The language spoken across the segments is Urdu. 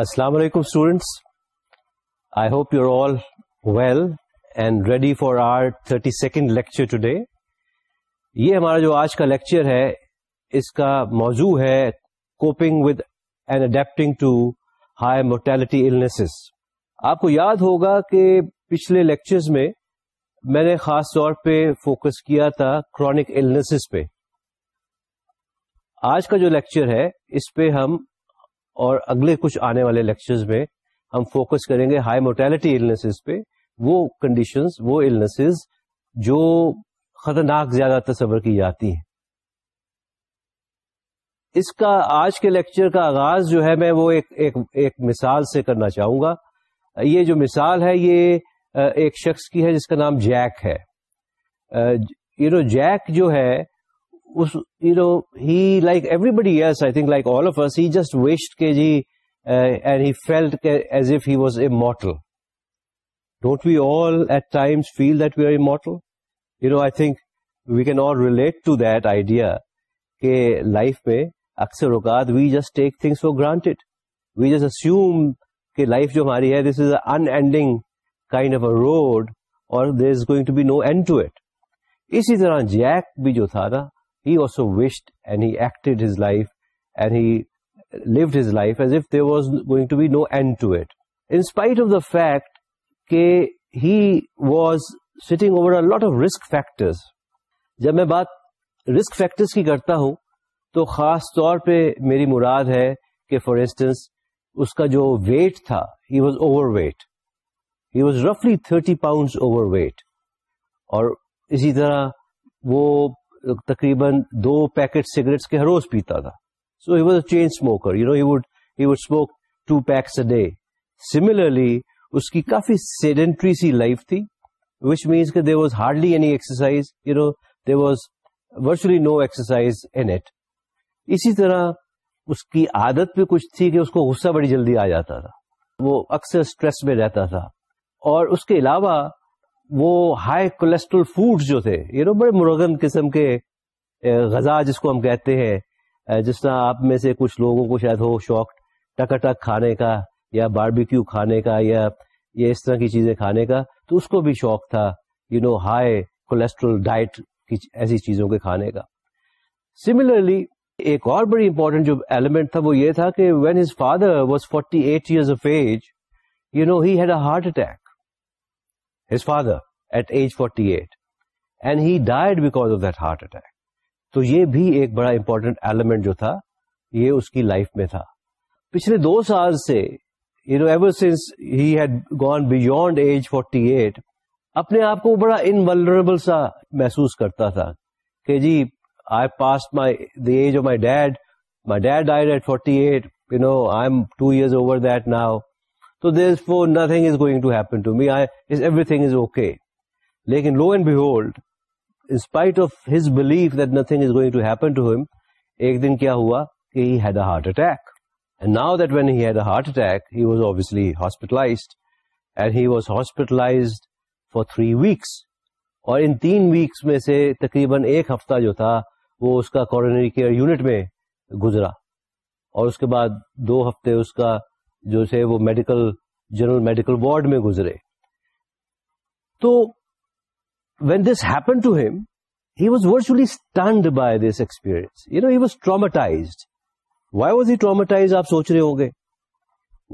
السلام علیکم students I hope you are all well and ready for our thirty second lecture today یہ ہمارا جو آج کا لیکچر ہے اس کا موضوع ہے coping with and adapting to high mortality illnesses آپ کو یاد ہوگا کہ پچھلے لیکچرز میں میں نے خاص طور پہ فوکس کیا تھا کرونک النیسز پہ آج کا جو لیکچر ہے اس پہ ہم اور اگلے کچھ آنے والے لیکچرز میں ہم فوکس کریں گے ہائی مورٹیلٹی پہ وہ کنڈیشنز وہ النیسز جو خطرناک زیادہ تصور کی جاتی ہیں اس کا آج کے لیکچر کا آغاز جو ہے میں وہ ایک ایک, ایک مثال سے کرنا چاہوں گا یہ جو مثال ہے یہ ایک شخص کی ہے جس کا نام جیک ہے یو نو جیک جو ہے you know he like everybody I think like all of us he just ویسٹ کے جی and he as if he was a model don't we all at times feel that we are a model you know I think we can all relate to that idea کہ لائف میں اکثر اوقات we just take things for granted we just assume کہ لائف جو ہماری ہے دس is unending kind of a road اور there is going to be no end to it اسی طرح جیک بھی جو تھا نا he also wished and he actor کرتا ہوں تو خاص طور پہ میری مراد ہے کہ فار انسٹنس اس کا جو ویٹ تھا he was overweight he was رفلی تھرٹی پاؤنڈ اوور ویٹ اور اسی طرح وہ تقریباً دو پیکٹ سگریٹس کے ہر روز پیتا تھا so he he he was a a smoker you know would would smoke two packs day similarly اس کی کافی سیڈنٹری سی لائف تھی وچ مینس کہ there was hardly any exercise you know there was virtually no exercise N at اسی طرح اس کی عادت بھی کچھ تھی کہ اس کو غصہ بڑی جلدی آ جاتا تھا وہ اکثر اسٹریس میں رہتا تھا اور اس کے علاوہ وہ ہائی کولیسٹرول فوڈ جو تھے یہ نو بڑے مرغن قسم کے غذا جس کو ہم کہتے ہیں جس طرح آپ میں سے کچھ لوگوں کو شاید ہو شوق ٹکا ٹک کھانے کا یا باربیکیو کھانے کا یا یہ اس طرح کی چیزیں کھانے کا تو اس کو بھی شوق تھا you know high cholesterol diet کی ایسی چیزوں کے کھانے کا سملرلی ایک اور بڑی امپورٹنٹ جو ایلیمنٹ تھا وہ یہ تھا کہ when his father was forty eight year of age you know had a heart attack father at age forty eight and he died of of heart attack تو یہ بھی ایک بڑا امپورٹنٹ ایلیمنٹ جو تھا یہ اس کی لائف میں تھا پچھلے دو سال سے you know ever since had gone beyond age forty eight اپنے آپ کو بڑا انولربل سا محسوس کرتا تھا کہ جی I pass my the age of my dad my dad I at forty eight you know I am two year over that now nothing is going to happen to happening okay three weeks اور ان تین ویکس میں سے تقریباً ایک ہفتہ جو تھا وہ اس کا کیئر یونٹ میں گزرا اور اس کے بعد دو ہفتے اس کا جو وہ میڈیکل جنرل میڈیکل وارڈ میں گزرے تو when this happen to him he was virtually stunned by this experience you know he was ٹرامٹائزڈ why was he ٹرامٹائز آپ سوچ رہے ہوں گے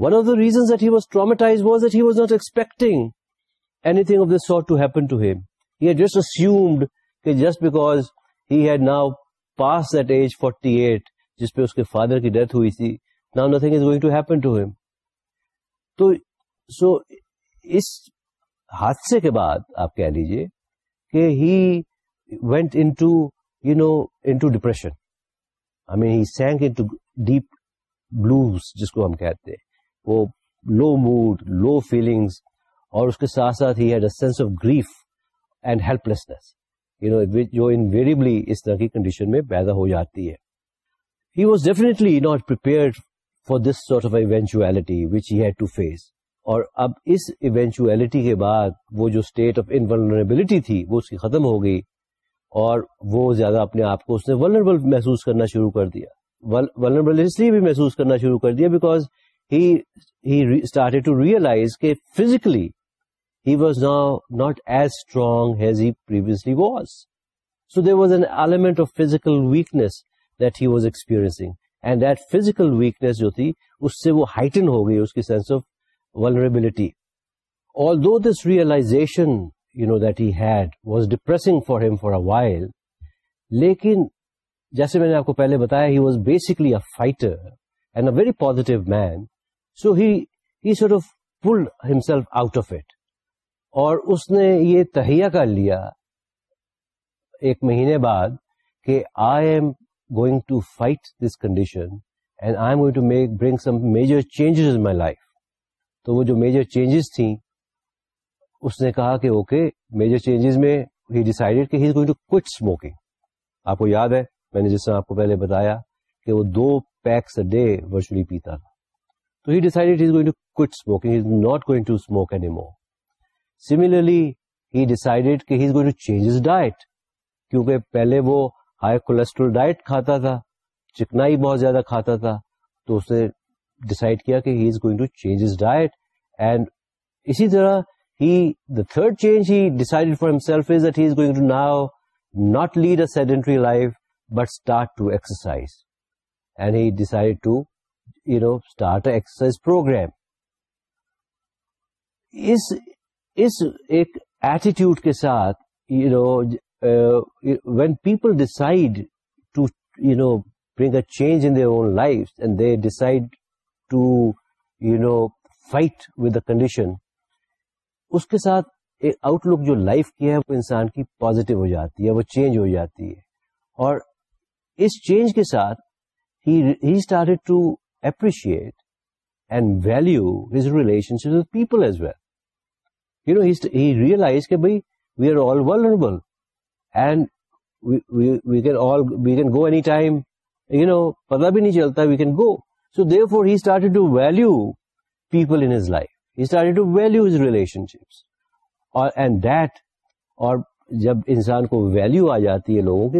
one of the reason that he was ٹرامٹائز was that he was not expecting anything of this sort to happen to him he just assumed کہ just because he had now pass that age forty eight جس پہ اس کے فادر کی ڈیتھ ہوئی تھی now nothing is going to happen to him تو سو اس حادثے کے بعد آپ کہہ لیجیے کہ he went into depression he sank in to deep blues جس کو ہم کہتے ہیں وہ لو موڈ لو فیلنگس اور اس کے ساتھ had a sense of grief and helplessness you know جو انویریبلی اس طرح کی کنڈیشن میں پیدا ہو جاتی ہے he was definitely not prepared for this sort of eventuality which had to face اور اب اس ایونچولیٹی کے بعد وہ جو اسٹیٹ آف انبلٹی تھی وہ اس کی ختم ہو گئی اور وہ زیادہ اپنے آپ کو اس نے محسوس کرنا شروع کر دیا ولربل اس لیے بھی محسوس کرنا شروع کر دیا بیکاز اسٹارٹیڈ ٹو ریئلائز کہ physically he was now not as strong as he previously was so there was an element of physical weakness that he was experiencing and that physical weakness جو تھی اس سے وہ ہائٹن ہو گئی اس کی sense of vulnerability although this realisation you know that had was depressing for him for while لیکن جیسے میں نے آپ کو پہلے بتایا he was basically a fighter and a very positive man so he sort of pull himself out of it اور اس نے یہ تہیا کر لیا ایک مہینے بعد کہ I am going to fight this condition and I am going to make bring some major changes in my life تو وہ جو میجر چینجز تھیں اس نے کہا کہ اوکے میجر چینجز میں ہی ڈیسائڈیڈ کہ he is going to quit smoking آپ کو یاد ہے میں نے جس طرح آپ کو پہلے بتایا کہ وہ دو پیکس اے ڈے ورچولی پیتا تھا تو he decided he going to quit smoking he is not going to smoke any more similarly he decided کہ he is going to change his diet کیونکہ پہلے وہ ہائی کولیسٹرول ڈائٹ کھاتا تھا چکنائی بہت زیادہ کھاتا تھا تو اس نے ڈسائڈ کیا کہ he is going to change his diet and اسی طرح he the third change he decide for himself is that he is going to now not lead a sedentary life but start to exercise and he decide to you know start a exercise programme اس اس ایک ایٹیٹیوڈ کے ساتھ you know when people decide to you know bring a change in own life and they decide to you know fight with the condition اس کے ساتھ ایک آؤٹ لک جو لائف کی ہے وہ انسان کی پوزیٹو ہو جاتی ہے وہ چینج ہو جاتی ہے اور اس چینج کے ساتھ ہی started to appreciate and value his relationship people as well you know he realise کہ بھائی we are all vulnerable and we can go any time you know پتا بھی نہیں چلتا we can go Dev value people جب انسان کو ویلو آ جاتی ہے لوگوں کی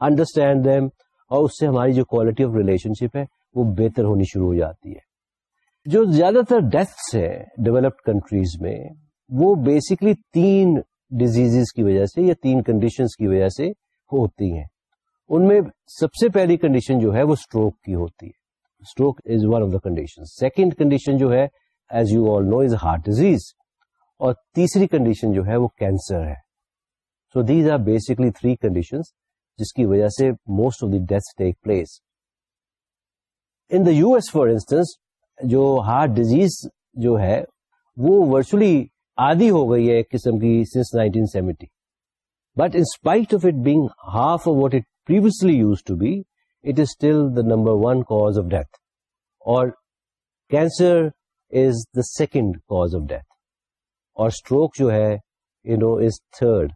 انڈرسٹینڈ دیم اور اس سے ہماری جو کوالٹی آف ریلیشن شپ ہے وہ بہتر ہونی شروع ہو جاتی ہے جو زیادہ تر ڈیتھس ہے ڈیولپڈ کنٹریز میں وہ بیسکلی تین ڈیزیز کی وجہ سے یا تین کنڈیشنز کی وجہ سے ہوتی ہیں ان میں سب سے پہلی کنڈیشن جو ہے وہ اسٹروک کی ہوتی ہے stroke is one of the condition second condition جو ہے as you all know is heart disease اور تیسری کنڈیشن جو ہے وہ کینسر ہے so these are basically three condition جس کی وجہ سے most of the death take place in the U S for instance جو ہارٹ ڈیزیز جو ہے وہ ورچولی آدھی ہو گئی ہے ایک قسم کی since nineteen seventy but in of it big half of what it previously used to be it is still the number one cause of death اور cancer is the second cause of death اور اسٹروک جو ہے you know is third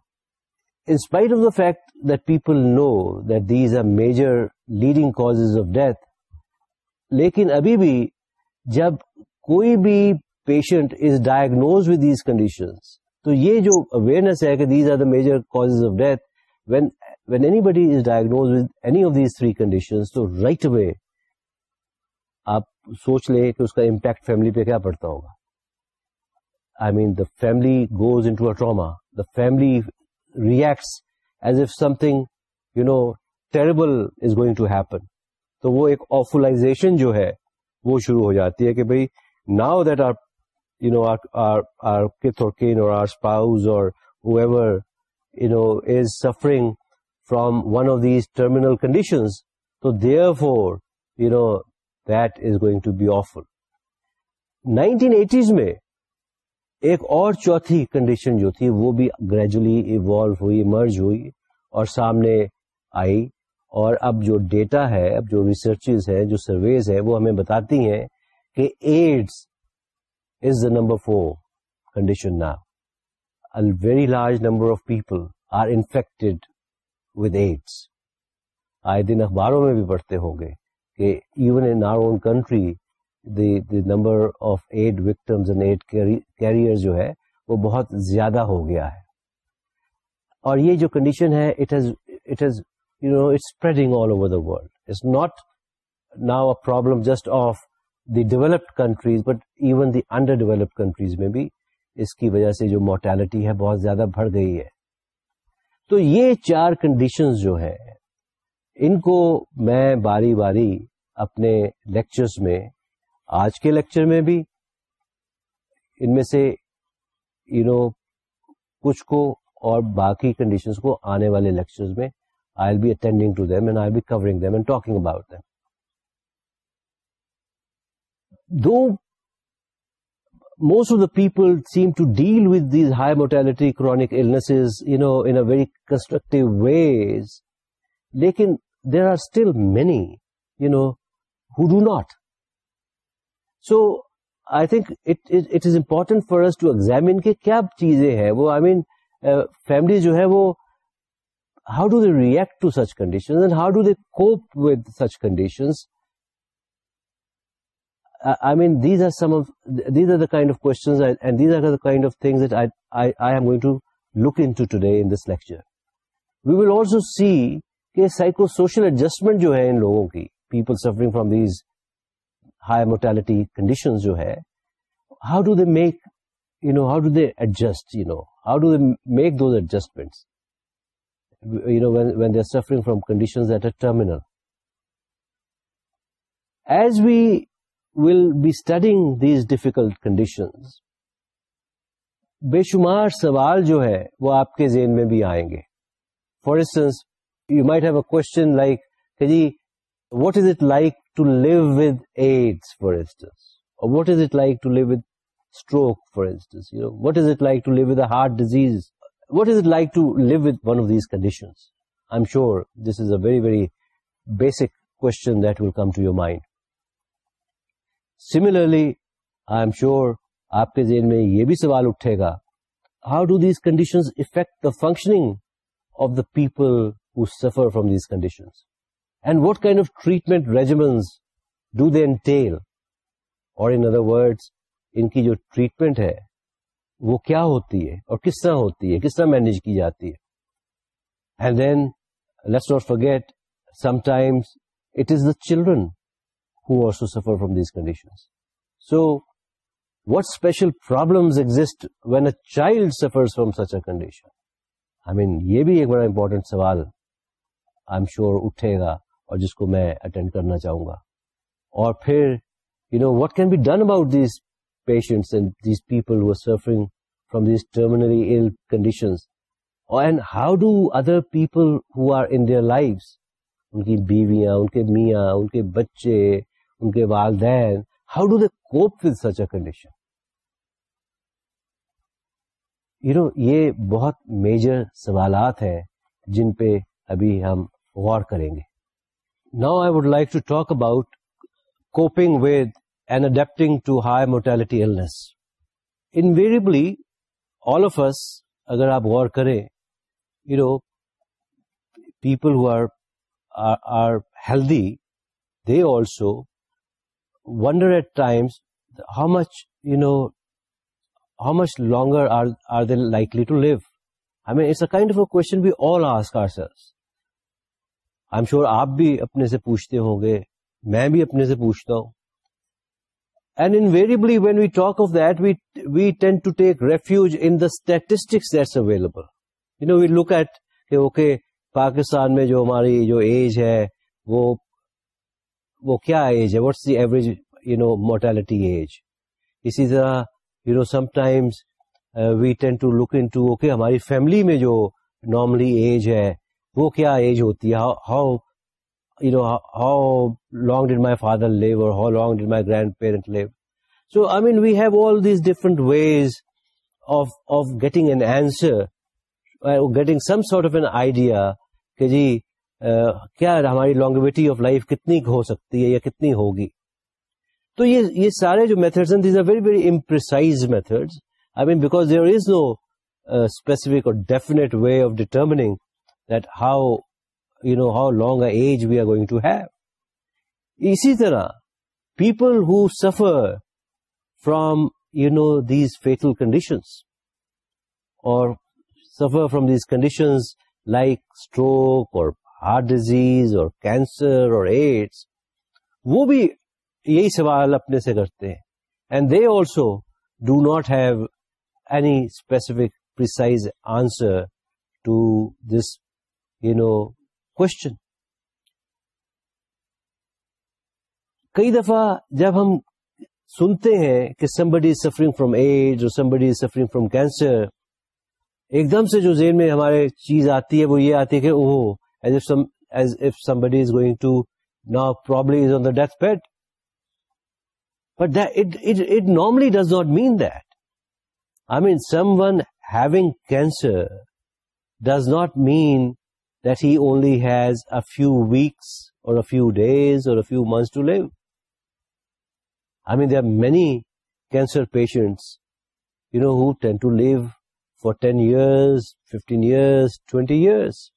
in spite of the fact that people know that these are major leading cause of death لیکن ابھی بھی جب کوئی بھی patient is diagnose with these conditions تو یہ جو اویئرنیس ہے کہ these are the major cause of of death when when any anybody is diagnose with these three condition تو رائٹ وے آپ سوچ لیں کہ اس کا امپیکٹ فیملی پہ کیا پڑتا ہوگا I mean the family goes in trauma the family reacts as if something you know terrible is going to happen تو وہ ایک آفلائزیشن جو ہے وہ شروع ہو جاتی ہے کہ بھائی now that are you know are are are کتنا from one of these terminal conditions تو therefore you know that is going to be of nineteen eighties میں ایک اور چوتھی کنڈیشن جو تھی وہ بھی گریجولی ایوالو ہوئی مرج ہوئی اور سامنے آئی اور اب جو ڈیٹا ہے اب جو ریسرچ ہے جو سرویز ہے وہ ہمیں بتاتی ہیں کہ ایڈس نمبر فو کنڈیشن نا very large number of people are infect with AIDS آئے دن اخباروں میں بھی پڑھتے ہوں گے کہ even in our own country the number of add victims and add carrier جو ہے وہ بہت زیادہ ہو گیا ہے اور یہ جو کنڈیشن ہے it it has has you know spreading all over the world it's not now a problem just of the developed countries but even the under developed countries میں بھی اس کی وجہ سے جو مورٹیلٹی ہے بہت زیادہ بڑھ گئی ہے تو یہ چار کنڈیشنز جو ہے ان کو میں باری باری اپنے لیکچرز میں آج کے لیکچر میں بھی ان میں سے یو you نو know, کچھ کو اور باقی کنڈیشنز کو آنے والے لیکچرز میں I be attending to them and I be covering them and talking about them though most of the people seem to deal with these high mortality chronic as you know in a very constructive way لیکن there are still many you know hot so I think it is important for to examine کہ کیا چیزیں ہیں وہ آئی مین فیملی جو ہے وہ how do they react to such condition cope with such conditions I I, I, I, I mean, these these these are are are some of, of of the the kind kind questions and things that am going to look into today in this lecture. We will also see کہ سائیکو سوشل ایڈجسٹمنٹ جو ہے ان لوگوں کی people suffering from these high پیپلٹی کنڈیشن جو ہے how do they make you know how do they adjust you know how do they make those adjustment from conditional well be studying these difficult conditions بے شمار سوال جو ہے وہ آپ کے ذہن میں بھی آئیں گے for instance you might have a question like کہ جی what is it like to live with AIDS for for instance what is it like to live with stroke for instance what is it like to live with a heart disease what is it like to live with one of these conditions I am sure this is a very very basic question that will come to your mind similarly I am sure آپ کے ذہن میں یہ بھی سوال اٹھے گا how do these condition affect the functioning of the people who suffer from these condition and what kind of treatment regimens do then tell اور جو ٹریٹمنٹ ہے وہ کیا ہوتی ہے اور کس طرح ہوتی ہے کس طرح مینج کی جاتی ہے and then let's not forget sometimes it is the children who also suffer from these conditions. So, what special problems exist when a child suffers from such a condition? I mean, یہ بھی ایک بڑا سوال آئی ایم شیور اٹھے گا اور جس کو میں اٹینڈ کرنا چاہوں گا اور پھر you know what can be done about these patients and these suffering from these ٹرمنری do other people who are in their life ان کی بیویاں ان کے میاں ان کے بچے ان کے والدین how do they cope with such a condition you know یہ بہت میجر سوالات ہیں جن پہ ابھی ہم غور کریں گے now I would like to talk about coping with and adapting to high mortality illness invariably all of us اگر آپ غور کریں you know people who are are healthy they also wonder at times how much you know how much longer کوئی آپ بھی اپنے سے پوچھتے ہوں گے میں بھی اپنے سے پوچھتا ہوں and when we talk of that we tend to take refuge in statistics available you know we look at کہ اوکے پاکستان میں جو ہماری جو ایج ہے وہ وہ کیا ایج ہے what's the average you know mortality age اسی طرح you know some times we tend to look in to okay ہماری فیملی میں جو نارملی ایج ہے وہ کیا ایج ہوتی ہے how you know how long did my father live اور how long did my grandparent live so I mean we have all these different ways of of getting an answer getting some sort of an idea کہ جی کیا ہماری لانگویٹی آف لائف کتنی ہو سکتی ہے یا کتنی ہوگی تو یہ یہ سارے جو method very very imprecise method no specific اور definite way of determining that how how you know long age we are going to have اسی طرح people who suffer from you know these fatal conditions اور suffer from these conditions like stroke اور ہارٹ ڈیزیز اور کینسر اور ایڈس وہ بھی یہی سوال اپنے سے کرتے ہیں and they also do not have any specific answer to this you know question کئی دفعہ جب ہم سنتے ہیں کہ سمبڈی سفرنگ فروم ایڈ اور سمبڈی سفرنگ فروم کینسر ایک دم سے جو ذہن میں ہمارے چیز آتی ہے وہ یہ آتی ہے کہ وہ as if somebody is going to, now probably is on the deathbed. But that it normally does not mean that. I mean, someone having cancer does not mean that he only has a few weeks or a few days or a few months to live. I mean, there are many cancer patients, who tend to live for 10 years, 15 years, 20 years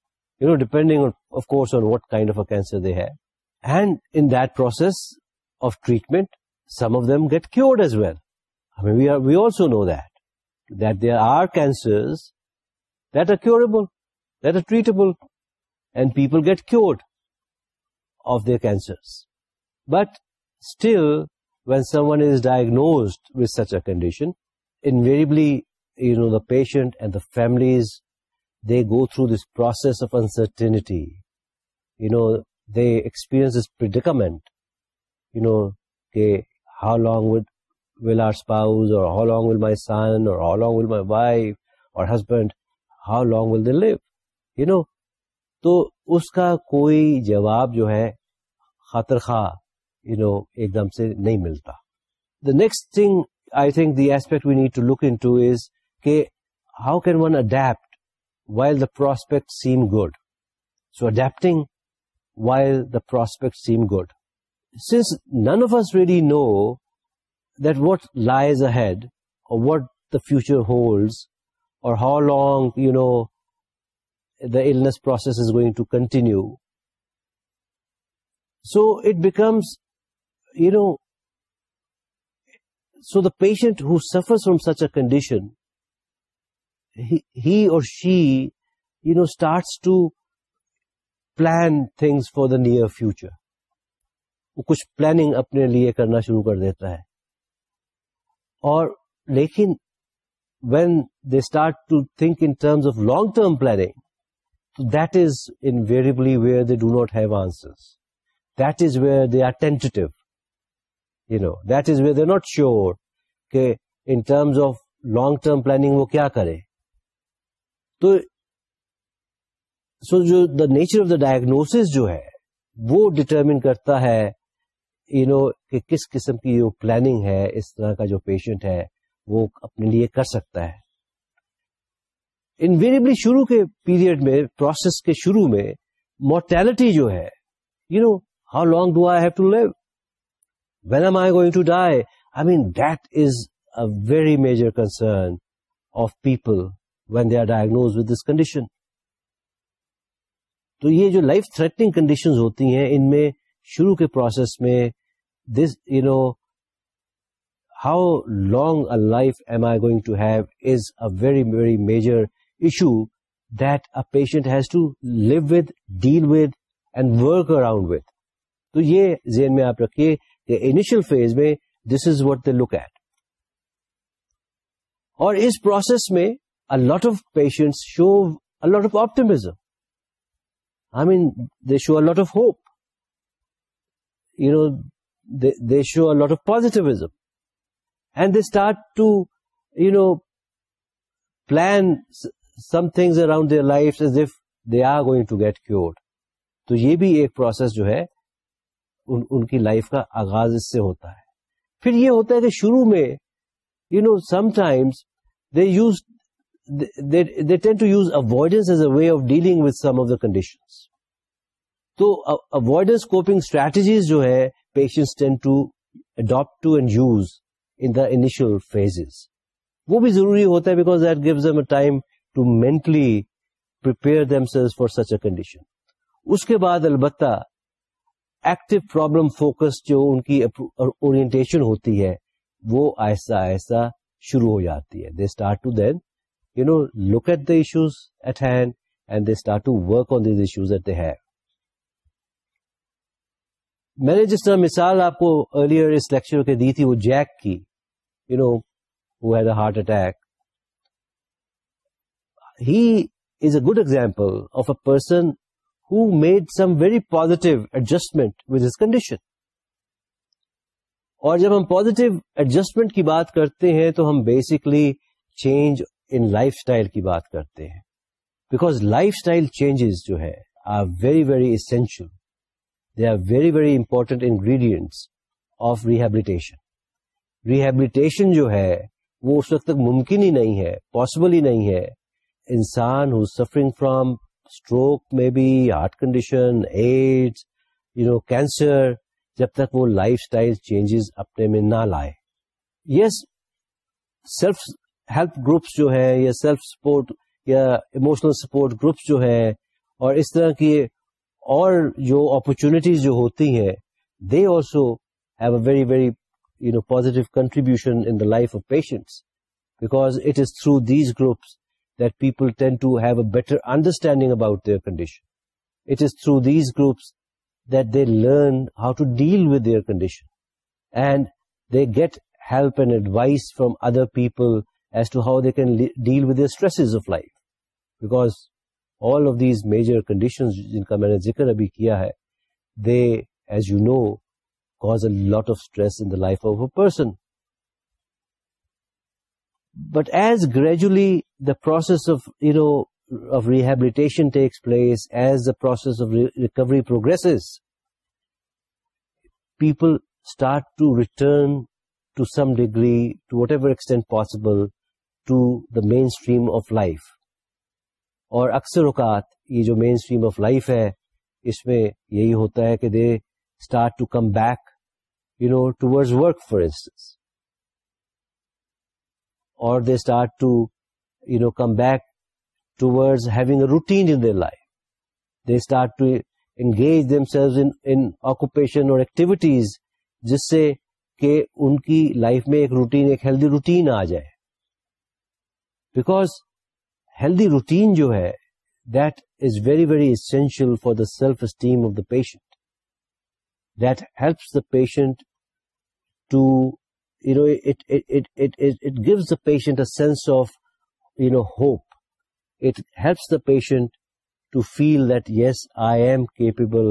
depending on, of course, on what kind of a cancer they have. And in that process of treatment, some of them get cured as well. I mean, we also know that there are cancers that are curable, that are treatable, and people get cured of their cancers. But still, when someone is diagnosed with such a condition, invariably, the patient and the families go through this process of will my son or you know کہ ہاؤ لانگ or اور how long will my son اور know تو اس کا کوئی جواب جو ہے خاطر خواہ یو نو ایک دم سے نہیں ملتا the next thing I think the aspect we need to look in کہ how can one adapt while the prospects seem good. So adapting while the prospects seem good. Since none of us really know that what lies ahead or what the future holds or how long, the illness process is going to continue. So it becomes, so the patient who suffers from such a condition he اور she you know starts to plan things for the near future کچھ پلاننگ اپنے لیے کرنا شروع کر دیتا ہے اور لیکن when they start to think in terms of long term planning that is invariably where they do not have answer that is where they are tentative you know that is where they not sure کہ in terms of long term planning وہ کیا کرے تو سو جو the nature of the diagnosis جو ہے وہ ڈٹرمن کرتا ہے یو نو کہ کس قسم کی جو پلاننگ ہے اس طرح کا جو پیشنٹ ہے وہ اپنے لیے کر سکتا ہے انویریبلی شروع کے پیریڈ میں پروسیس کے شروع میں مورٹیلٹی جو ہے you know how long do I have to live when am I going to die I mean that is a very major concern of people when they are diagnose with this condition تو یہ جو لائف تھریٹنگ کنڈیشنز ہوتی ہیں ان میں شروع کے پروسیس میں this you know how long a life am I going to have is a very very major issue that a patient has to live with deal with and work around with تو یہ ذہن میں آپ رکھیے کہ انیشل فیز میں this is what the look at اور اس پروسیس میں lot of patient show a lot of optimism I mean they show out of hope you know they show out of positivism and they start to you know plan something around their life they are going to get in, ان کی لائف کا آغاز اس سے ہوتا ہے پھر یہ ہوتا ہے کہ شروع میں you know some times they use the tend to use avoidance as a way of dealing with some of the condition تو اوائڈنس وہ بھی ضروری ہوتا ہے because that gives time to mentally پر سچ اے کنڈیشن اس کے بعد البتہ ایکٹیو پرابلم فوکس جو ان اورینٹیشن ہوتی ہے وہ آہستہ آہستہ شروع ہو جاتی ہے they start to then look at the issues at hand and they start to work on these issues میں نے جس طرح مثال آپ کو ارلیئر اس لیکچر کے دی تھی وہ جیک کی you know who heart attack he is a good example of a person who made some very positive adjustment with his condition اور جب ہم پوزیٹو ایڈجسٹمنٹ کی بات کرتے ہیں تو ہم basically change in lifestyle کی بات کرتے ہیں بیکاز لائف اسٹائل چینجز جو ہے are very very essential they are very very important ingredients of rehabilitation rehabilitation جو ہے وہ اس وقت تک ممکن ہی نہیں ہے پاسبل ہی نہیں ہے انسان ہو سفرنگ فرام اسٹروک میں بھی heart condition and you know cancer جب تک وہ لائف اسٹائل چینجز اپنے میں نہ لائے یس سیلف ہیلپ گروپس جو ہے یا سیلف سپورٹ یا ایموشنل سپورٹ گروپس جو ہے اور اس طرح کی اور جو اپرچونیٹیز جو ہوتی ہیں they also have a very very you know positive contribution in the life of patients because it is through these groups that people tend to have a better understanding about their condition it is through these groups that they learn how to deal with their condition and they get help and advice from other people as to how they can deal with the stress of life back all of these major conditions جن کا میں نے ذکر ابھی کیا ہے they as you know cause a lot of stress in the life of a person but as gradually the process of you row of rehabilitation takes place as the process of recovery progress people start to return to some degree to whatever extent possible to the mainstream of life اور اکثر اوقات یہ جو مین اسٹریم آف لائف ہے اس میں یہی ہوتا ہے کہ they start to come back you know toward work for instance اور they start to you know come back engage themselves in occupation اور ایکٹیویٹیز جس سے کہ ان کی لائف میں ایک روٹین ایک ہیلدی روٹین آ جائے بیکاز ہیلدی روٹین جو ہے that is very very essential for the self esteem of the patient that helps the patient to you know it gives the patient a sense of you know hope it helps the patient to feel that yes I am capable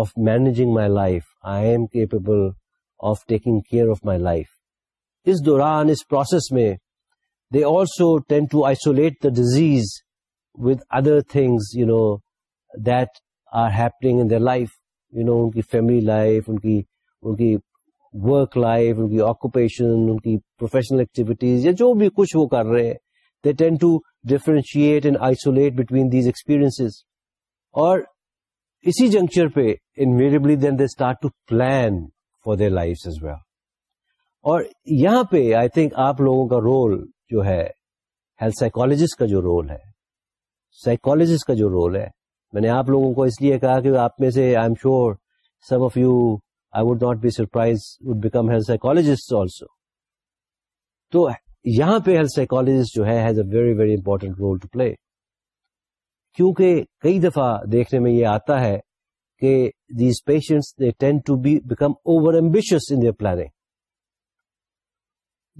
of managing my life I am capable of taking care of my life اس دوران اس پروسیس میں they also tend to isolate the disease with other thing you know that are happen in life you know ان کی فیملی لائف ورک لائف ان کی آکوپیشنل ایکٹیویٹیز یا جو بھی کچھ وہ کر رہے they tend to differentiates between these experience اور اسی جنکچر پہ invariably then they start to plan for the life اور یہاں پہ آئی تھنک آپ لوگوں کا رول جو ہے ہیلتھ سائیکالوجسٹ کا جو رول ہے سائیکالوجسٹ کا جو رول ہے میں نے آپ لوگوں کو اس لیے کہا کہ آپ میں سے I am sure some of you I would not be surprise would become health psychologist also تو یہاں پہ ہیلتھ سائیکالوجسٹ جو ہے has a very very important role to play کیونکہ کئی دفعہ دیکھنے میں یہ آتا ہے کہ these patients they tend to be become over ambitious in their planning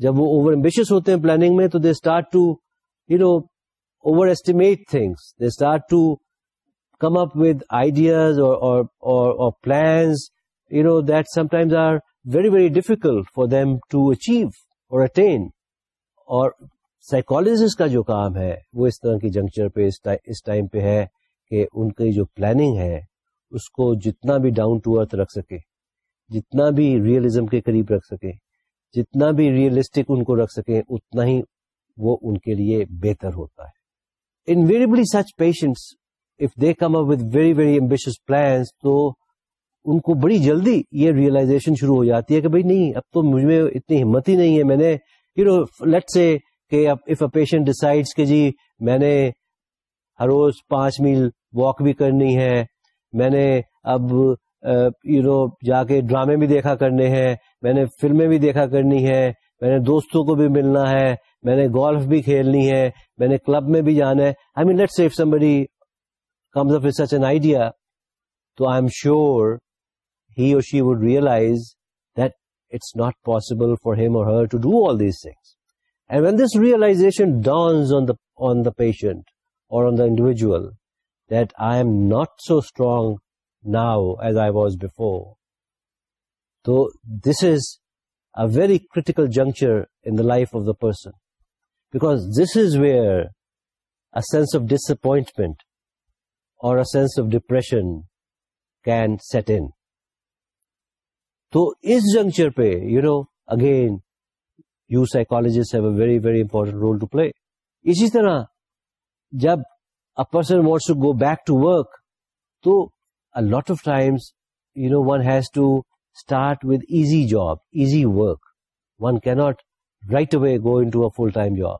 جب وہ اوور اوورس ہوتے ہیں پلاننگ میں تو they start to you know over estimate things they start to come up with ideas اور plans you know that sometimes are very very difficult for them to achieve اور اٹین اور سائیکولوجسٹ کا جو کام ہے وہ اس طرح کی جنکچر پہ اس ٹائم پہ ہے کہ ان کی جو پلاننگ ہے اس کو جتنا بھی ڈاؤن ٹو ارتھ رکھ سکے جتنا بھی ریئلزم کے قریب رکھ سکے جتنا بھی ریئلسٹک ان کو رکھ سکیں اتنا ہی وہ ان کے لیے بہتر ہوتا ہے invariably such patients if they come up with very very ambitious plans تو ان کو بڑی جلدی یہ ریئلائزیشن شروع ہو جاتی ہے کہ بھائی نہیں اب تو مجھ میں اتنی ہمت ہی نہیں ہے میں نے یو نو لیٹ سے کہ اف اے پیشنٹ ڈسائڈس کہ جی میں نے ہر روز پانچ میل واک بھی کرنی ہے میں نے اب یو نو جا کے ڈرامے بھی دیکھا کرنے ہیں میں نے فلمیں بھی دیکھا کرنی ہے میں نے دوستوں کو بھی ملنا ہے میں نے گولف بھی کھیلنی ہے میں نے کلب میں بھی جانا ہے I mean let say somebody comes if such an idea تو آئی ایم شیور ہی اور she would realize that it's not possible for him or her to do all these things and when this realization dawns on on on the the the patient or individual that I am not so strong نا ایز آئی واز بفور تو this is a very critical juncture in the life of the person this is where's of depression can set in juncture پہ یو نو اگین یو سائکال very very important role to play اسی طرح جب a person wants to go back to work تو lot of times you know one has to start with easy job easy work one کی not right away go to a full time job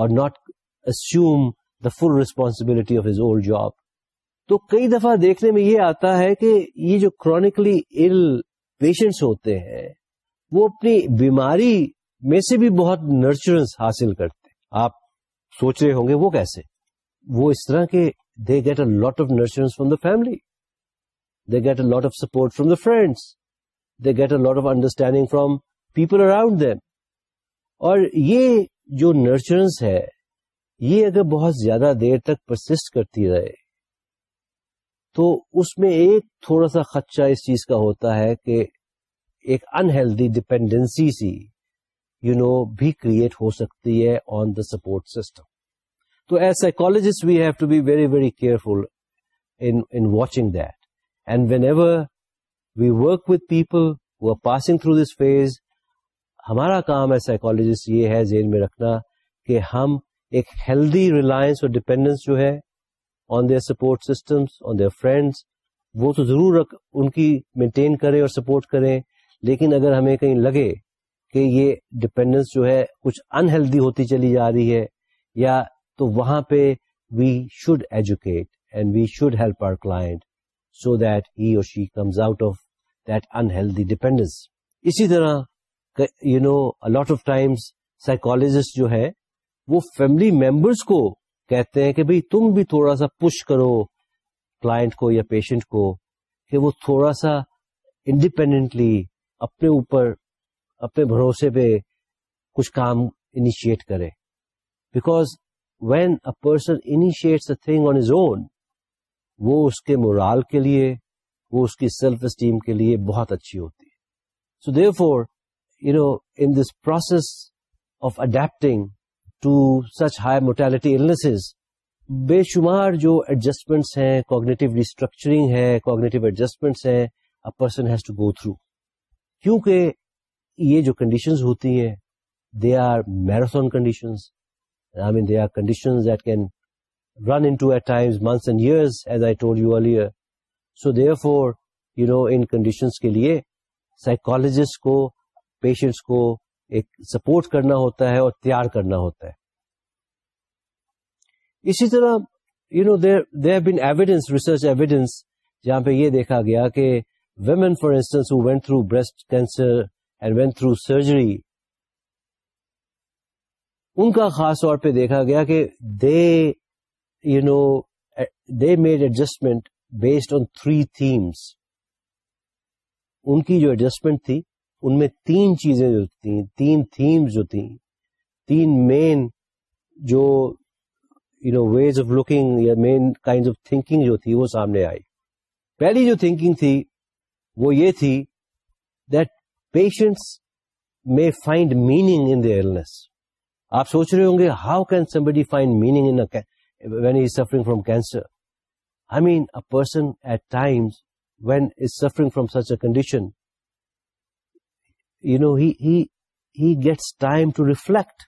اور not the full responsibility of his old job تو کئی دفعہ دیکھنے میں یہ آتا ہے کہ یہ جو کرونکلی ال پیشنٹس ہوتے ہیں وہ اپنی بیماری میں سے بھی بہت نرچرنس حاصل کرتے آپ سوچ رہے ہوں گے وہ کیسے وہ اس طرح کے دے get a lot of nurturance from the family they get a lot of support from the friends they get a lot of understanding from people around them اور یہ جو نرچرنس ہے یہ اگر بہت زیادہ دیر تک پرسسٹ کرتی رہے تو اس میں ایک تھوڑا سا خدشہ اس چیز کا ہوتا ہے کہ ایک انہیلدی ڈپینڈنسی سی یو نو بھی کریٹ ہو سکتی ہے آن دا سپورٹ سسٹم تو as psychologist we have to be very very careful in watching that and whenever we work with people are passing through this phase ہمارا کام ہے سائیکالوجسٹ یہ ہے ذہن میں رکھنا کہ ہم ایک ہیلدی ریلائنس اور ڈیپینڈینس جو ہے on their support systems on their friends وہ تو ضرور ان کی مینٹین کریں اور سپورٹ کریں لیکن اگر ہمیں کہیں لگے کہ یہ ڈپینڈینس جو ہے کچھ انہیلدی ہوتی چلی جا رہی ہے یا تو وہاں پہ we should educate and we should help our client so that he اور she comes out of that unhealthy dependence اسی طرح you know lot of times psychologist جو ہے وہ فیملی ممبرس کو کہتے ہیں کہ بھائی تم بھی تھوڑا سا پش کرو کلائنٹ کو یا پیشنٹ کو کہ وہ تھوڑا سا انڈیپینڈنٹلی اپنے اوپر اپنے بھروسے پہ کچھ کام انیشیٹ کرے because when a person initiates a thing on his own وہ اس کے مورال کے لیے وہ اس کی سیلف اسٹیم کے لیے بہت اچھی ہوتی ہے so Dev four you know in this process of adapting to such high illnesses بے شمار جو ایڈجسٹمنٹس ہیں کوگنیٹو ریسٹرکچرنگ ہے کوگنیٹو ایڈجسٹمنٹس ہیں person has to go through کیونکہ یہ جو کنڈیشنز ہوتی ہیں they are marathon conditions I mean they are conditions that can run into at times and year as I told you are year so therefore you know in condition کے لیے سائیکولوجسٹ کو پیشنٹس کو ایک سپورٹ کرنا ہوتا ہے اور تیار کرنا ہوتا ہے اسی طرح you know there they been evidence research evidence جہاں پہ یہ دیکھا گیا کہ women for instance went through breast cancer and went through surgery ان کا خاص طور پہ دیکھا گیا کہ they you know they made adjustment based on three themes ان کی جو ایڈجسٹمنٹ تھی ان میں تین چیزیں جو تھیں تین تھیمز جو تھیں تین مین جو you know ways of looking یا مین کائنڈ آف تھنکنگ جو تھی وہ سامنے آئی پہلی جو تھنکنگ تھی وہ یہ تھی دیٹ پیشنٹس میں فائنڈ میننگ ان دا انس آپ سوچ رہے ہوں گے how can somebody find meaning in when he is suffering from cancer. I mean, a person at times when is suffering from such a condition, you know, he gets time to reflect.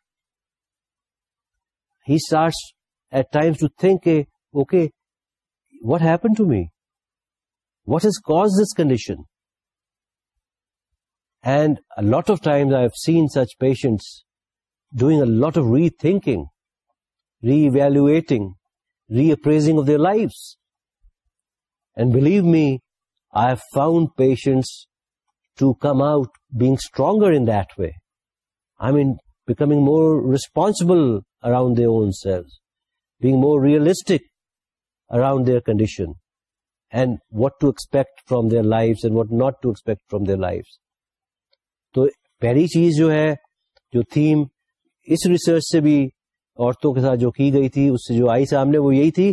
He starts at times to think, eh, okay, what happened to me? What has caused this condition? And a lot of times I have seen such patients doing a lot of rethinking re ویلوئٹنگ reappraising of their life and believe me I hate way responsible around their being more realistic around their condition and what to expect from their life what not to expect from their life تو پہلی چیز جو ہے جو تھیم اس ریسرچ سے بھی عورتوں کے ساتھ جو کی گئی تھی اس سے جو آئی سامنے وہ یہی تھی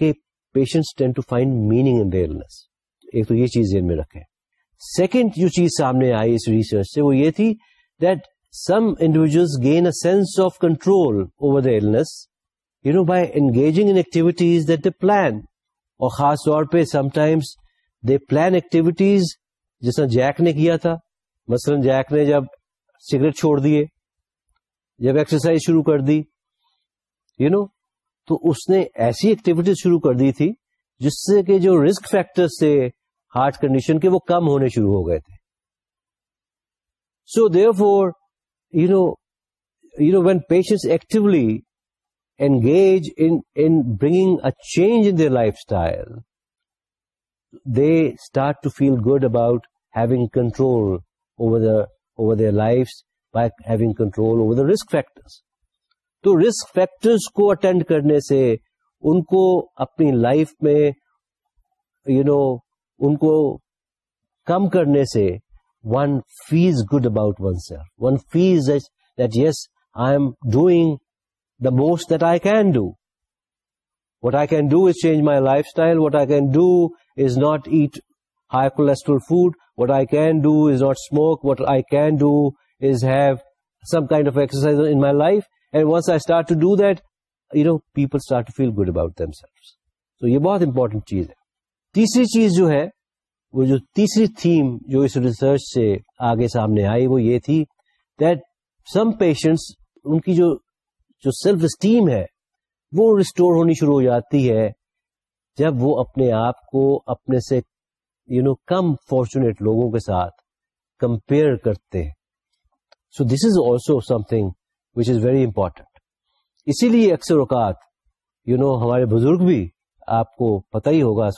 کہ patients tend to find meaning in ایک تو یہ چیز ذہن میں رکھے سیکنڈ جو چیز سامنے آئی اس ریسرچ سے وہ یہ تھی that some individuals gain a sense of control over the illness you know by engaging that plan اور خاص طور پہ سمٹائمس دے پلان ایکٹیویٹیز جس طرح جیک نے کیا تھا مثلاً جیک نے جب سگریٹ چھوڑ دیے جب ایکسرسائز شروع کر دی یو نو تو اس نے ایسی ایکٹیویٹی شروع کر دی تھی جس سے کہ جو رسک فیکٹر ہارٹ کنڈیشن کے وہ کم ہونے شروع ہو گئے تھے so Dev four you know you know when patient actually engage in bringing a change in lifestyle they start to feel good about having control over the over the life by having control over the risk factors تو رسک فیکٹرز کو اٹینڈ کرنے سے ان کو اپنی لائف میں یو you نو know, ان کو کم کرنے سے one feels good about oneself one feels that yes I am doing the most that I can do what I can do is change my lifestyle what I can do is not eat high cholesterol food what I can do is not smoke what I can do is have some kind of exercise in my life and once I start to do that you know people good about تو یہ بہت امپورٹینٹ چیز ہے تیسری چیز جو ہے وہ جو تیسری تھیم جو اس ریسرچ سے آگے سامنے آئی وہ یہ تھی دم پیشنٹس ان کی جو سیلف اسٹیم ہے وہ ریسٹور ہونی شروع ہو جاتی ہے جب وہ اپنے آپ کو اپنے سے یو نو کم فارچونیٹ لوگوں کے ساتھ کمپیئر کرتے ہیں so this is also something which is very important اسی لیے اکثر اوقات یو نو ہمارے بزرگ بھی آپ کو پتہ ہی ہوگا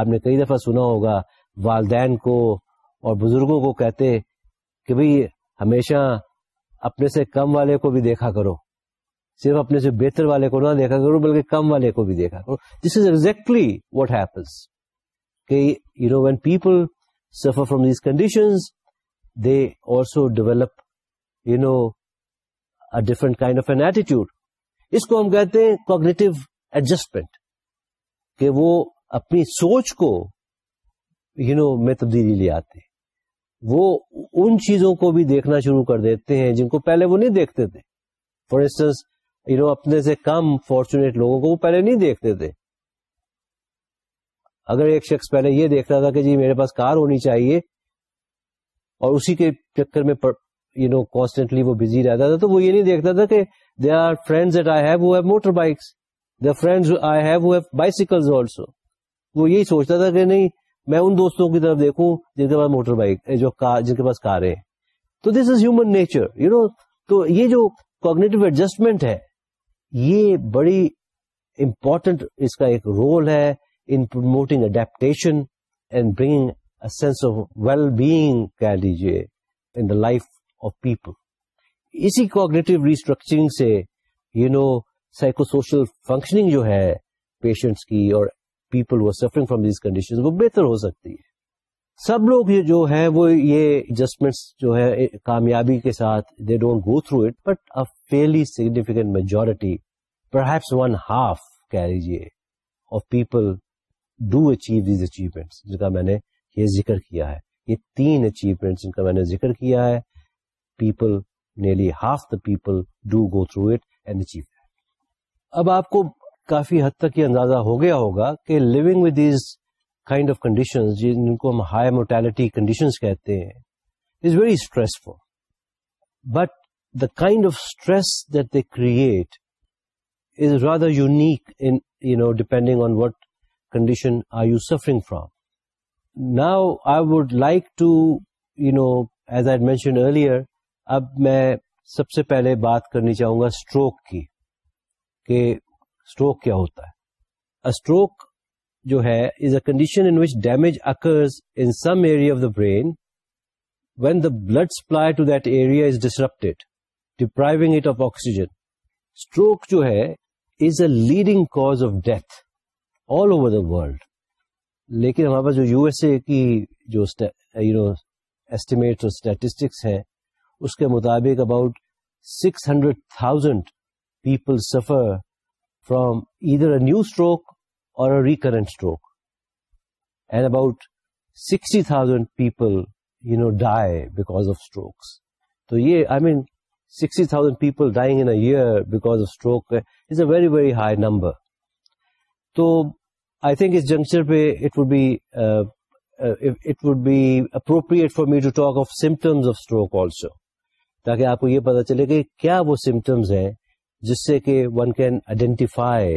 آپ نے کئی دفعہ سنا ہوگا والدین کو اور بزرگوں کو کہتے کہ بھائی ہمیشہ اپنے سے کم والے کو بھی دیکھا کرو صرف اپنے سے بہتر والے کو نہ دیکھا کرو بلکہ کم والے کو بھی دیکھا کرو this is exactly what happens کہ you know when people suffer from these conditions they also develop you know different kind of an attitude اس کو ہم کہتے ہیں کوگنیٹو ایڈجسٹمنٹ کہ وہ اپنی سوچ کو یو you نو know, میں تبدیلی لے آتے ہیں وہ ان چیزوں کو بھی دیکھنا شروع کر دیتے ہیں جن کو پہلے وہ نہیں دیکھتے تھے فار انسٹنس یو نو اپنے سے کم فارچونیٹ لوگوں کو وہ پہلے نہیں دیکھتے تھے اگر ایک شخص پہلے یہ دیکھتا تھا کہ جی میرے پاس کار ہونی چاہیے اور اسی کے چکر میں یو نو وہ بزی رہتا تھا تو وہ یہ نہیں دیکھتا تھا کہ they are friends at I have have motor bikes they friends I have have also وہ یہی سوچتا تھا کہ نہیں میں ان دوستوں کی طرف دیکھوں جن کے پاس موٹر بائک جو کار جن کے پاس تو this is human nature you know تو یہ جو کوگنیٹو ایڈجسٹمنٹ ہے یہ بڑی امپورٹنٹ اس کا ایک رول ہے in promoting adaptation and bringing sense of well being کہہ لیجیے in the life of people اسی کوگنیٹو ریسٹرکچرنگ سے you know psychosocial functioning جو ہے پیشنٹس کی اور people suffering from these condition وہ بہتر ہو سکتی ہے سب لوگ یہ جو ہے وہ یہ ایڈجسٹمنٹس جو ہے کامیابی کے ساتھ they don't go through it but a fairly significant majority perhaps one half کہہ لیجیے of people do achieve these achievements جن کا میں نے یہ ذکر کیا ہے یہ تین اچیومنٹس جن کا میں نے ذکر کیا ہے people nearly half the people do go through it and achieve اب آپ کو کافی حد تک یہ اندازہ ہو گیا ہوگا کہ living with these kind of condition جن کو ہم ہائی موٹیلٹی کنڈیشن کہتے ہیں is very stressful but the kind of stress that they create is rather unique in you know depending on what condition are you suffering from now I would like to you know as I mention earlier اب میں سب سے پہلے بات کرنی چاہوں گا اسٹروک کی کہ اسٹروک کیا ہوتا ہے اسٹروک جو ہے is a condition in which damage occurs in some area of the brain when the blood supply to that area is disrupted depriving it of oxygen stroke جو ہے is a leading cause of death all over the world لیکن ہمارے پاس جو یو ایس اے کی جو یو نو اور اسٹیٹسٹکس ہیں اس کے مطابق about six hundred thousand people suffer from either a new stroke اور a recurrent stroke and about sixty thousand people you know die because of strokes تو یہ I mean sixty thousand people dying in year because of stroke is a very very high number تو آئی تھنک اس جنکچر پہ it would be it would be appropriate for me to talk of symptoms of stroke also تاکہ آپ کو یہ پتا چلے کہ کیا وہ سمٹمس ہیں جس سے کہ one can identify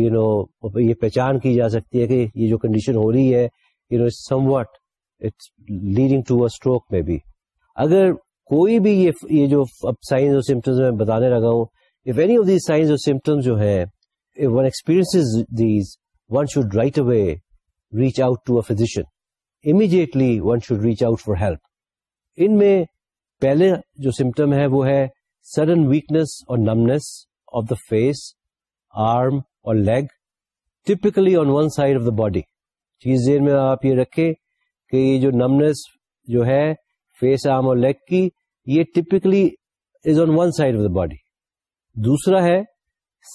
you know یہ پہچان کی جا سکتی ہے کہ یہ جو کنڈیشن ہو رہی ہے you know some what it's leading to stroke میں بھی اگر کوئی بھی یہ یہ جو سائنس اور سمٹمس میں بتانے لگا ہوں if any of these signs اور سمٹمس جو ہیں reach out to a physician immediately one should reach out for help ان میں پہلے جو سمٹم ہے وہ ہے سڈن ویکنیس اور numbness of the face arm اور leg typically on one side of the body چیز دیر میں آپ یہ رکھے کہ یہ جو نمنس جو ہے فیس آرم اور لیگ کی یہ typically is on one side of the body دوسرا ہے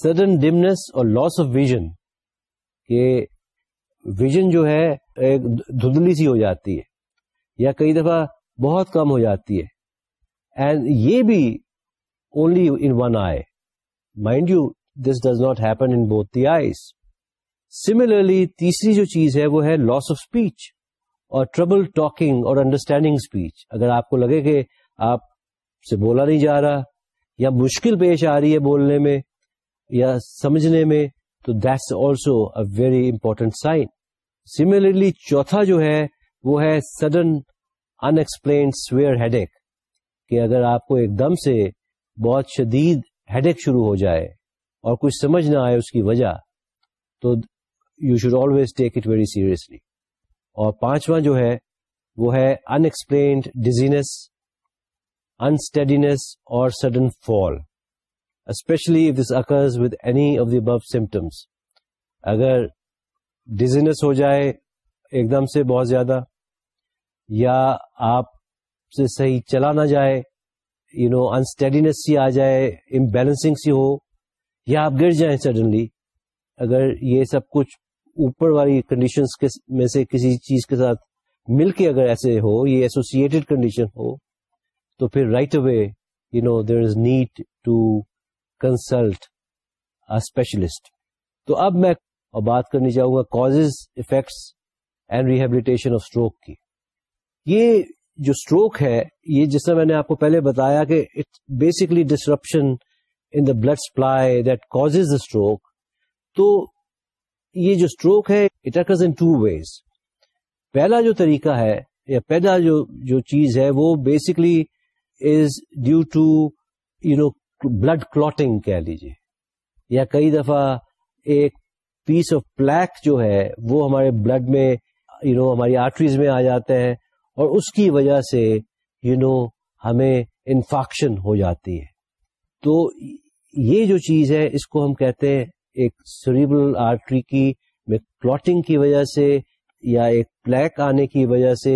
سڈن ڈمنیس اور لاس آف ویژن یہ ویژن جو ہے ایک دھندلی سی ہو جاتی ہے یا کئی دفعہ بہت کم ہو جاتی ہے اینڈ یہ بھی only in one eye mind you this does not happen in both the eyes similarly تیسری جو چیز ہے وہ ہے لاس آف اسپیچ اور ٹربل ٹاکنگ اور انڈرسٹینڈنگ اسپیچ اگر آپ کو لگے کہ آپ سے بولا نہیں جا رہا یا مشکل پیش آ رہی ہے بولنے میں یا سمجھنے میں تو that's also a very important sign similarly چوتھا جو ہے وہ ہے sudden unexplained severe headache کہ اگر آپ کو ایک دم سے بہت شدید ہیڈ ایک شروع ہو جائے اور کچھ سمجھ نہ آئے اس کی وجہ تو you should always take it very seriously اور پانچواں جو ہے وہ ہے ان ایکسپلینڈ ڈیزینس انسٹڈینس اور sudden fall especially this occurs with any of the above symptoms اگر ڈیزینس ہو جائے ایک دم سے بہت زیادہ یا آپ سے صحیح چلا نہ جائے یو نو انسٹیڈینس سی آ جائے امبیلنسنگ سی ہو یا آپ گر جائیں سڈنلی اگر یہ سب کچھ اوپر والی کنڈیشن میں سے کسی چیز کے ساتھ مل کے اگر ایسے ہو یہ ایسوسیڈ کنڈیشن ہو تو پھر right away you know there is need to consult specialist تو اب میں بات کرنی چاہوں گا cause effects and rehabilitation of stroke کی یہ جو اسٹروک ہے یہ جس سے میں نے آپ کو پہلے بتایا کہ it basically disruption in the blood supply that cause the stroke تو یہ جو اسٹروک ہے it occurs in two ways پہلا جو طریقہ ہے یا پہلا جو جو چیز ہے وہ basically is due to you know blood clotting کہہ لیجیے یا کئی دفعہ ایک پیس آف پلیک جو ہے وہ ہمارے بلڈ میں یو you نو know, ہماری آرٹریز میں آ جاتے ہیں اور اس کی وجہ سے یو نو ہمیں انفاکشن ہو جاتی ہے تو یہ جو چیز ہے اس کو ہم کہتے ہیں ایک سریبل آرٹری کی کلوٹنگ کی وجہ سے یا ایک پلیک آنے کی وجہ سے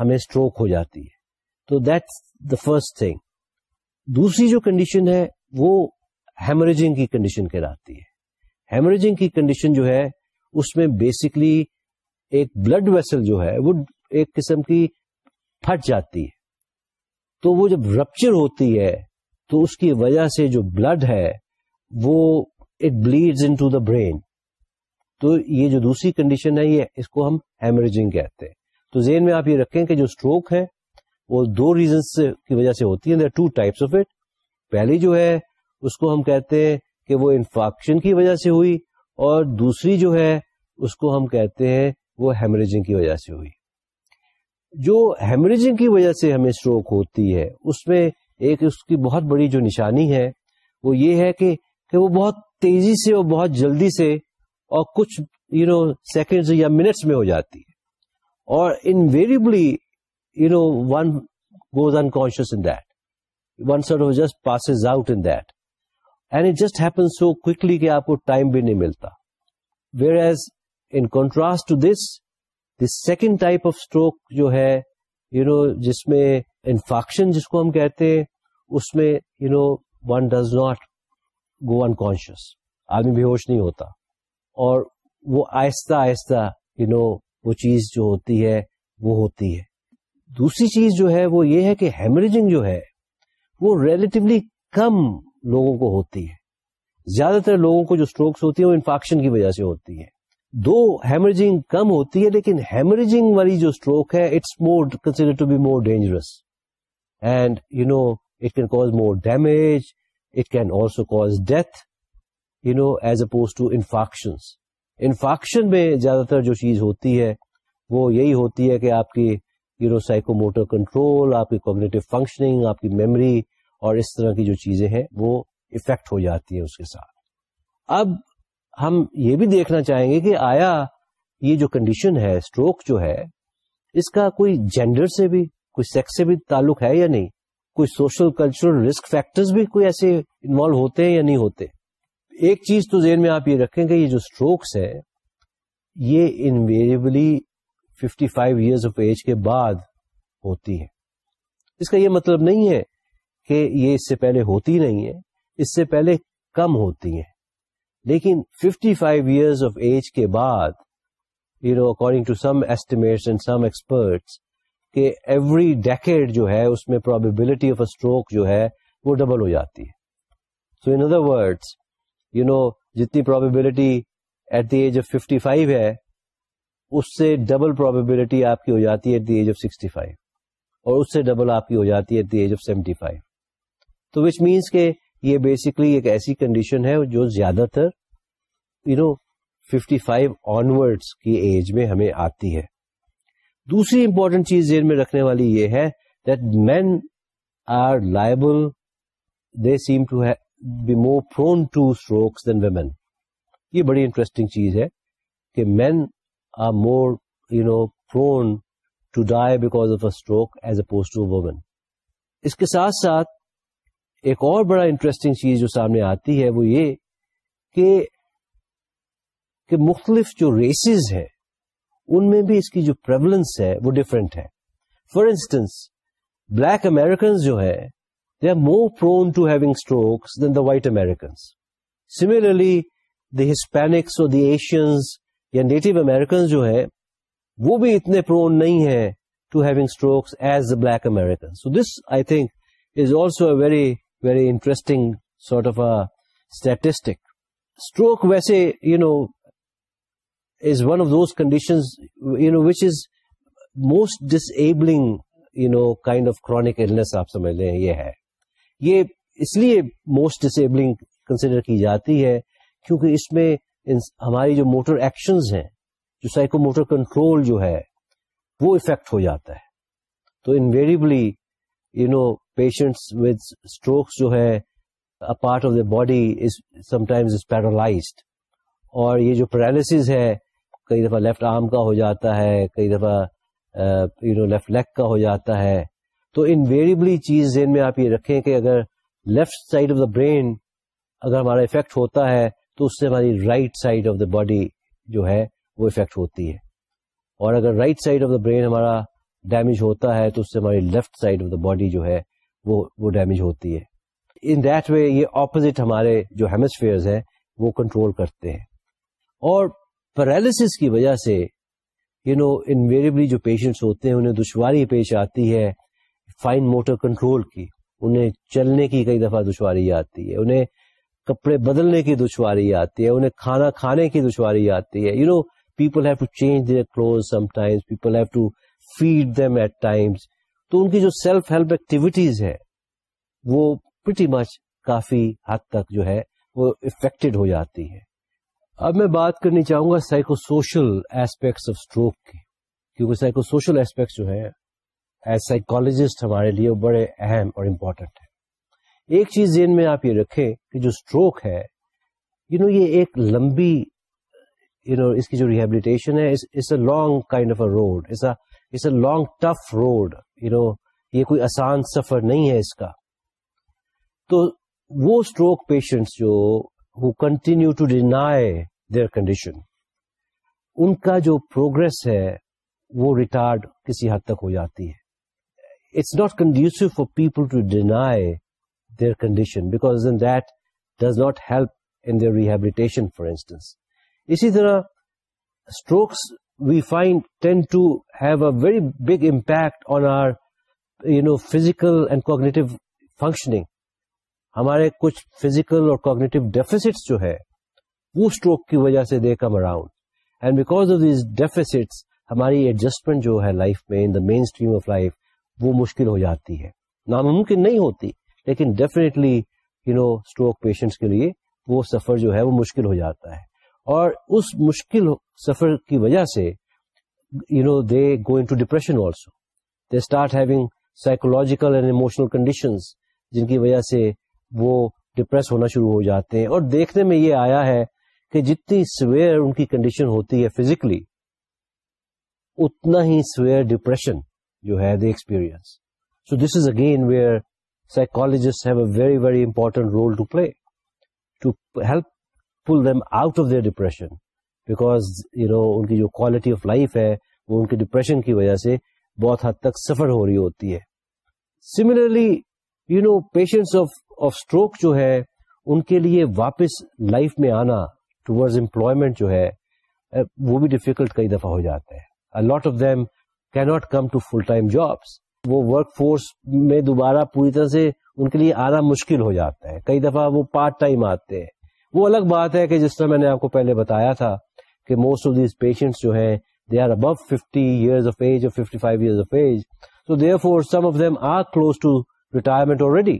ہمیں اسٹروک ہو جاتی ہے تو دیٹس دا فرسٹ تھنگ دوسری جو کنڈیشن ہے وہ ہیمریجنگ کی کنڈیشن کہلاتی ہے ہیمریجنگ کی کنڈیشن جو ہے اس میں بیسکلی ایک بلڈ ویسل جو ہے وہ ایک قسم کی پھٹ جاتی ہے تو وہ جب رپچر ہوتی ہے تو اس کی وجہ سے جو بلڈ ہے وہ it bleeds into the brain تو یہ جو دوسری کنڈیشن ہے یہ اس کو ہم ہیمریجنگ کہتے ہیں تو زین میں آپ یہ رکھیں کہ جو اسٹروک ہے وہ دو ریزنس کی وجہ سے ہوتی ہے ٹو ٹائپس آف اٹ پہلی جو ہے اس کو ہم کہتے ہیں کہ وہ انفیکشن کی وجہ سے ہوئی اور دوسری جو ہے اس کو ہم کہتے ہیں وہ ہیمریجنگ کی وجہ سے ہوئی جو ہیمریجنگ کی وجہ سے ہمیں اسٹروک ہوتی ہے اس میں ایک اس کی بہت بڑی جو نشانی ہے وہ یہ ہے کہ کہ وہ بہت تیزی سے اور بہت جلدی سے اور کچھ یو نو سیکنڈ یا منٹس میں ہو جاتی ہے اور invariably you know one goes in in that that one sir just just out and it کہ آپ کو ٹائم بھی نہیں ملتا whereas in contrast to this the second type of stroke جو ہے یو نو جس میں انفاکشن جس کو ہم کہتے ہیں اس میں you know one does not go in conscious آدمی بے ہوش نہیں ہوتا اور وہ آہستہ آہستہ یو نو وہ چیز جو ہوتی ہے وہ ہوتی ہے دوسری چیز جو ہے وہ یہ ہے کہ ہیمریجنگ جو ہے وہ ریلیٹیولی کم لوگوں کو ہوتی ہے زیادہ تر لوگوں کو جو اسٹروکس ہوتی ہیں وہ انفاکشن کی وجہ سے ہوتی ہے دو ہیمرجنگ کم ہوتی ہے لیکن ہیمرجنگ والی جو اسٹروک ہے it's more consider to be more dangerous and you know it can cause more damage it can also cause death you know as opposed to infarction infarction میں زیادہ تر جو چیز ہوتی ہے وہ یہی ہوتی ہے کہ آپ کی you know psychomotor control آپ کی کوگنیٹو فنکشننگ آپ کی میمری اور اس طرح کی جو چیزیں ہیں وہ افیکٹ ہو جاتی ہیں اس کے ساتھ اب ہم یہ بھی دیکھنا چاہیں گے کہ آیا یہ جو کنڈیشن ہے اسٹروک جو ہے اس کا کوئی جینڈر سے بھی کوئی سیکس سے بھی تعلق ہے یا نہیں کوئی سوشل کلچرل رسک فیکٹرز بھی کوئی ایسے انوالو ہوتے ہیں یا نہیں ہوتے ایک چیز تو ذہن میں آپ یہ رکھیں گے یہ جو اسٹروکس ہے یہ invariably 55 five years of age کے بعد ہوتی ہے اس کا یہ مطلب نہیں ہے کہ یہ اس سے پہلے ہوتی نہیں ہے اس سے پہلے کم ہوتی ہیں 55 فائیو ایئر آف ایج کے بعد you know according to some and some کہ ایوری ڈیکڈ جو ہے اس میں پرابیبلٹی آف اے اسٹروک جو ہے وہ ڈبل ہو جاتی ہے so in other words you know جتنی probability at the age of fifty five ہے اس سے ڈبل پرابیبلٹی آپ کی ہو جاتی ہے at the age of sixty five اور اس سے ڈبل آپ کی ہو جاتی ہے at the age of seventy five تو وچ مینس کہ یہ بیسکلی ایک ایسی کنڈیشن ہے جو زیادہ تر you know fifty five onward کی ایج میں ہمیں آتی ہے دوسری امپورٹینٹ چیز ذہن میں رکھنے والی یہ ہے that men are liable they seem to to be more strokes than یہ بڑی انٹرسٹنگ چیز ہے کہ men are more you know prone to die because of a stroke as opposed to women اس کے ساتھ ساتھ ایک اور بڑا انٹرسٹنگ چیز جو سامنے آتی ہے وہ یہ کہ کہ مختلف جو ریسز ہے ان میں بھی اس کی جو پرولنس ہے وہ ڈفرینٹ ہے فار انسٹنس بلیک امیرکن جو ہے they are more prone to having strokes than the white Americans similarly the Hispanics اور دی ایشینز یا نیٹو امیرکن جو ہے وہ بھی اتنے پرون نہیں ہے to having strokes as the black American so this I think is also a very very interesting sort of a statistic stroke ویسے you know is one of those conditions you know which is most disabling you know kind of chronic آپ سمجھ لیں یہ ہے یہ اس لیے موسٹ ڈس ایبلنگ کنسیڈر کی جاتی ہے کیونکہ اس میں ہماری جو موٹر ایکشنز ہیں جو سائکو موٹر کنٹرول جو ہے وہ افیکٹ ہو جاتا ہے تو invariably you know patients with strokes جو ہے part of the body is sometimes is paralysed اور یہ جو پیرالسیز ہے کئی دفعہ لیفٹ آرم کا ہو جاتا ہے کئی دفعہ یو نو لیفٹ لیگ کا ہو جاتا ہے تو انویریبلی چیز ذہن میں آپ یہ رکھیں کہ اگر left side of the brain اگر ہمارا افیکٹ ہوتا ہے تو اس سے ہماری right side of the body جو ہے وہ افیکٹ ہوتی ہے اور اگر right side of the brain ہمارا ڈیمیج ہوتا ہے تو اس سے ہماری left side of the body جو ہے وہ وہ ڈیمیج ہوتی ہے ان دیٹ وے یہ اپوزٹ ہمارے جو ہیمسفیئرز ہیں وہ کنٹرول کرتے ہیں اور پیرالس کی وجہ سے یو نو انویریبلی جو پیشنٹس ہوتے ہیں انہیں دشواری پیش آتی ہے فائن موٹر کنٹرول کی انہیں چلنے کی کئی دفعہ دشواری آتی ہے انہیں کپڑے بدلنے کی دشواری آتی ہے انہیں کھانا کھانے کی دشواری آتی ہے you know people have to change their clothes sometimes people have to feed them at times تو ان کی جو سیلف ہیلپ ایکٹیویٹیز ہے وہ پریٹی مچ کافی حد تک جو ہے وہ افیکٹڈ ہو جاتی ہے اب میں بات کرنی چاہوں گا psychosocial aspects of stroke کی کیونکہ سائیکو سوشل ایسپیکٹس جو ہیں ایز سائیکولوجسٹ ہمارے لیے بڑے اہم اور امپورٹنٹ ہیں ایک چیز ذہن میں آپ یہ رکھیں کہ جو اسٹروک ہے یو نو یہ ایک لمبی یو نو اس کی جو ریہیبلیٹیشن ہے long kind of a road a long tough road you know یہ کوئی آسان سفر نہیں ہے اس کا تو وہ اسٹروک پیشنٹس جو کنٹینیو ٹو ڈینائی کنڈیشن ان کا جو پروگرس ہے وہ ریٹارڈ کسی حد تک ہو جاتی ہے it's not conducive for people to deny their condition because in in that does not help their rehabilitation for instance اسی طرح strokes we find ten to have a very big impact on our you know physical and cognitive functioning ہمارے کچھ فزیکل اور کوگنیٹو ڈیفیسٹ جو ہے وہ اسٹروک کی وجہ سے they come around and because of these deficit ہماری ایڈجسٹمنٹ جو ہے لائف میں in the mainstream of life وہ مشکل ہو جاتی ہے ناممکن نہیں ہوتی لیکن definitely you know stroke patients کے لیے وہ سفر جو ہے وہ مشکل ہو جاتا ہے اور اس مشکل سفر کی وجہ سے you know they go into depression also they start having psychological and emotional conditions جن کی وجہ سے وہ ڈپریس ہونا شروع ہو جاتے ہیں اور دیکھنے میں یہ آیا ہے کہ جتنی سویئر ان کی کنڈیشن ہوتی ہے فزیکلی اتنا ہی سویئر ڈپریشن جو ہے experience so this is again where have a very very important role to play to help pull them out of their depression because you know ان کی جو کوالٹی آف لائف ہے وہ ان کے ڈپریشن کی وجہ سے بہت حد تک سفر ہو رہی ہوتی ہے similarly you know patient of of stroke جو ہے ان کے لیے واپس لائف میں آنا ٹوڈز امپلائمنٹ جو ہے وہ بھی ڈیفیکلٹ کئی دفعہ ہو جاتا ہے لاٹ آف دیم کی not come to full time jobs وہ ورک فورس میں دوبارہ پوری طرح سے ان کے لیے آنا مشکل ہو جاتا ہے کئی دفعہ وہ پارٹ ٹائم آتے ہیں وہ الگ بات ہے کہ جس طرح میں نے آپ کو پہلے بتایا تھا کہ موسٹ آف دیز پیشنٹ جو ہیں they are Abu fifty years of age اور fifty five years of of of age therefore some them them are close to to to retirement already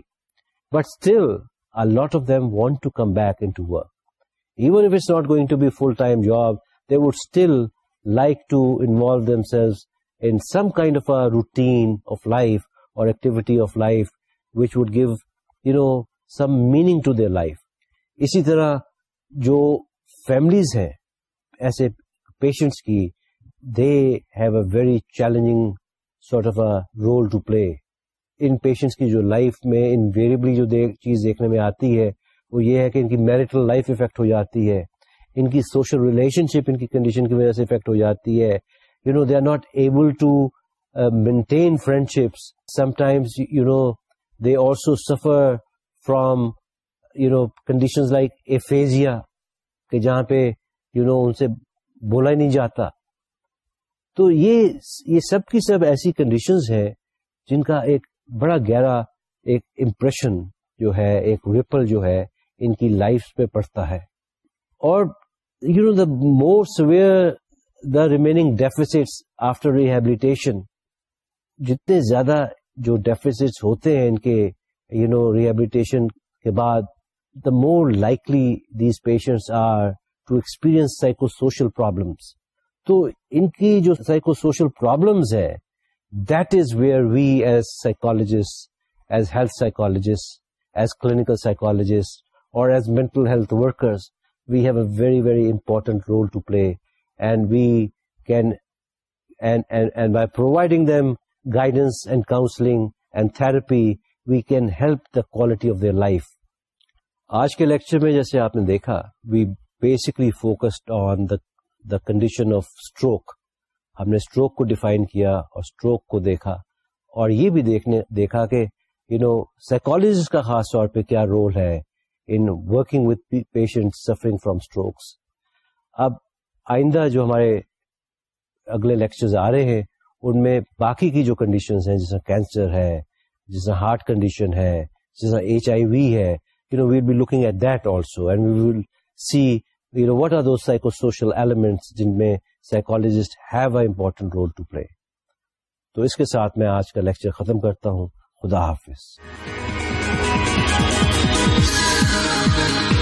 but still lot want come back in work even going to be full time job they would still like to involve some kind of routine to their life اسی طرح جو فیملیز ہیں ایسے پیشنٹس کی they have a very challenge sort of a role to play in patients کی جو لائف میں ان جو چیز دیکھنے میں آتی ہے وہ یہ ہے کہ ان کی میرٹل لائف افیکٹ ہو جاتی ہے ان کی سوشل ریلیشن شپ ان کی کنڈیشن کی وجہ سے افیکٹ ہو جاتی ہے you know they are not able to maintain friendships sometimes you know they also suffer from you know condition like aphasia کہ جہاں پہ یو نو ان سے بولا ہی نہیں جاتا تو یہ یہ سب کی سب ایسی کنڈیشنز ہیں جن کا ایک بڑا گہرا ایک امپریشن جو ہے ایک ریپل جو ہے ان کی لائف پہ پڑتا ہے اور you know the more severe the remaining deficits after rehabilitation جتنے زیادہ جو ڈیفیسٹس ہوتے ہیں ان کے یو نو ریہیبلیٹیشن کے بعد the more likely these patients are to experience psycho social problems تو ان کی جو سائیکو سوشل پرابلمس ہے that is where we as psychologist as health psychologist as clinical psychologist اور as mental health workers we have a very very important role to play and we can and by providing them guidance and counselling and therapy we can help the quality of their life آج کے لیکچر میں جیسے آپ نے دیکھا we basically focused on condition of stroke ہم نے اسٹروک کو ڈیفائن کیا اور اسٹروک کو دیکھا اور یہ بھی دیکھنے دیکھا کہ یو نو سائکالوجیسٹ کا خاص طور پہ کیا رول ہے in working with patient suffering from strokes اب آئندہ جو ہمارے اگلے لیکچرز آ رہے ہیں ان میں باقی کی جو کنڈیشنز ہیں جیسا کینسر ہے جیسا ہارٹ کنڈیشن ہے جیسا ایچ آئی وی ہے you know we'll be looking at that also and we will see you know what are psycho social elements جن میں psychologist have a important role to play تو اس کے ساتھ میں آج کا لیکچر ختم کرتا ہوں خدا حافظ Thank you.